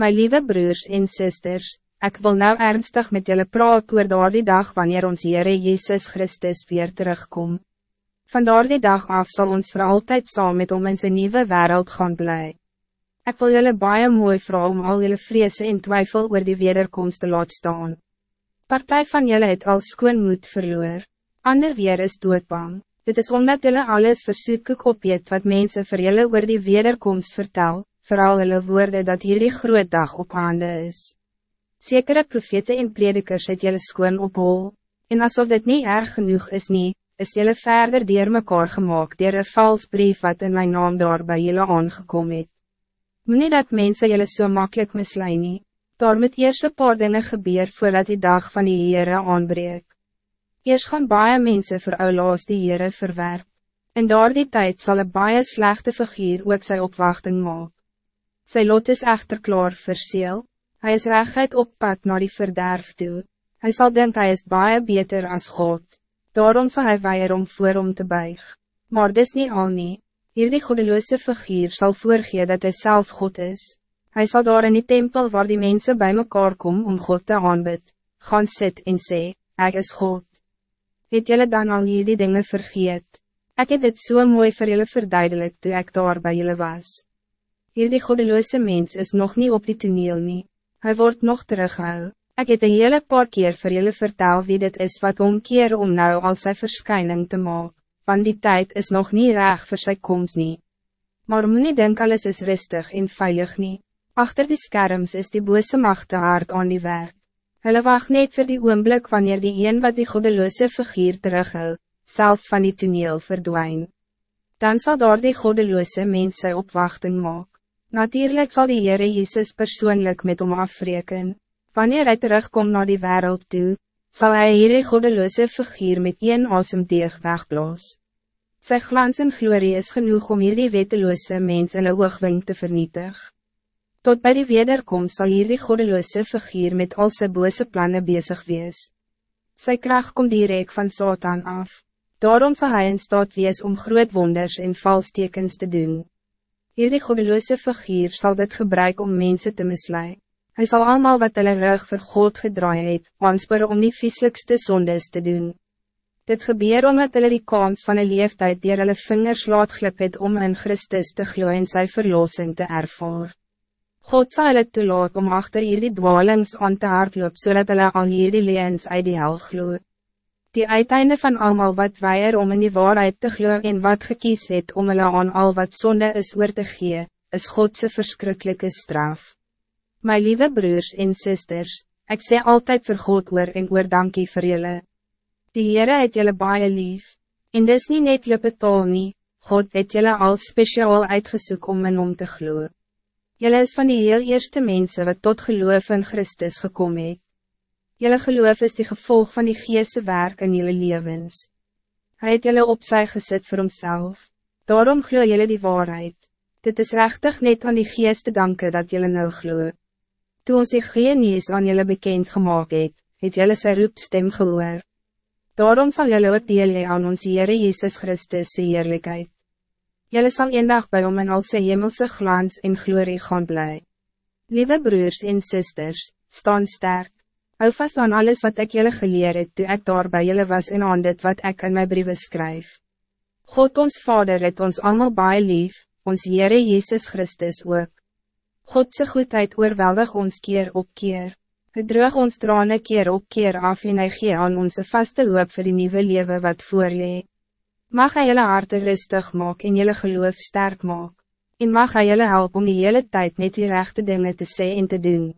My lieve broers en zusters, ik wil nou ernstig met jullie praat oor daar die dag wanneer ons Heere Jezus Christus weer terugkom. Vandaar die dag af zal ons voor altijd saam met om in zijn nieuwe wereld gaan blij. Ik wil jullie baie mooi vrouw om al jullie vreese en twijfel oor die wederkomst te laat staan. Partij van jullie het al skoon moed verloor, ander weer is doodbang. Dit is omdat jullie alles versoek opjeet wat mensen vir jullie oor die wederkomst vertel, vooral hulle woorden dat hierdie groot dag op hande is. Zekere profete en predikers het jullie skoon op hol, en alsof dit niet erg genoeg is niet, is jullie verder dier mekaar gemaakt dier een vals brief wat in mijn naam daar bij jullie aangekomen het. Meneer dat mensen jullie zo so makkelijk mislei nie, daar moet eerst een paar dinge gebeur voordat die dag van die Heere aanbreek. Eerst gaan baie mensen voor oulaas die Heere verwerp, en door die tijd zal een baie slechte figuur ook sy opwachting maak. Sy lot is echter klaar verseel, hij is rechtheid op pad naar die verderf toe, hij zal denken hij is baie beter als God, daarom zal hij weier om voor om te buig. Maar dis niet al nie, hierdie godeloose figuur zal voorgee dat hij zelf God is. Hij zal daar in die tempel waar die mensen bij mekaar komen om God te aanbid, gaan sit en sê, ek is God. Het jullie dan al hierdie dingen vergeet? Ik heb dit zo so mooi voor jullie verduidelijk toen ik daar bij jullie was. Hierdie godeloose mens is nog niet op die toneel nie. Hij wordt nog teruggehou. Ik heb een hele paar keer voor jullie vertel wie dit is wat omkeer om nou al zijn verschijning te maken. Want die tijd is nog niet raag voor zijn komst niet. Maar moet niet denken alles is rustig en veilig niet. Achter die scherms is die bose macht hard aan die werk. Hulle wacht net voor die oomblik wanneer die een wat die godeloose figuur terughou, zelf van die toneel verdwijn. Dan zal daar die godeloose mens sy opwachting maak. Natuurlijk zal die Heere Jezus persoonlijk met hom afreken. Wanneer hij terugkomt naar die wereld toe, zal hij hier een godeloze figuur met een asem deeg wegblaas. Sy glans en glorie is genoeg om hier die weteloze mens in een oogwing te vernietig. Tot bij die wederkomst zal hier die godeloze figuur met al sy bose plannen bezig wees. Sy kracht komt direct van Satan af. Daarom zal hij in staat wees om groot wonders en valstekens te doen. Hierdie godeloze figuur zal dit gebruiken om mensen te misleiden. Hij zal allemaal wat hulle rug vir God gedraai het, om die vieslikste zondes te doen. Dit gebeur omdat hulle die kans van een leeftijd die hulle vingers laat glip het om in Christus te gloeien en sy verlossing te ervaar. God zal hulle toelaat om achter hierdie dwalings aan te hardloop, zodat so hulle al hierdie leens uit die hel gloeit. Die uiteinde van allemaal wat weier om in die waarheid te gloeien en wat gekies het om hulle aan al wat zonde is oor te gee, is Godse verschrikkelijke straf. My lieve broers en zusters, ik zeg altijd vir God oor en oor dankie vir julle. Die Heere het julle baie lief, en dis nie net julle betaal nie, God het julle al speciaal uitgesoek om in om te gloeien. Julle is van die heel eerste mensen wat tot geloof in Christus gekomen het. Jelle geloof is die gevolg van die geeste werk in jullie levens. Hij het jullie opzij gezet voor homself. Daarom glo jullie die waarheid. Dit is rechtig net aan die geeste danken dat jullie nou glo. Toen ons die geen nieuws aan jullie bekend gemaakt het, het jullie sy roepstem gehoor. Daarom zal jullie ook deel aan ons Heere Jezus Christus sy eerlijkheid. Jullie zal een dag bij om in al sy hemelse glans en glorie gaan blij. Lieve broers en zusters, staan sterk. Hou vast aan alles wat ik jullie geleerd het toe ek daar by jullie was en aan dit wat ik in mijn brieven schrijf. God ons Vader het ons allemaal baie lief, ons Heere Jezus Christus ook. Godse goedheid oorweldig ons keer op keer. Het droog ons trane keer op keer af en hy gee aan onze vaste hoop voor die nieuwe leven wat voor je. Mag hy jylle harte rustig maak en jylle geloof sterk maak. En mag hy jylle help om die hele tijd met die rechte dingen te zeggen en te doen.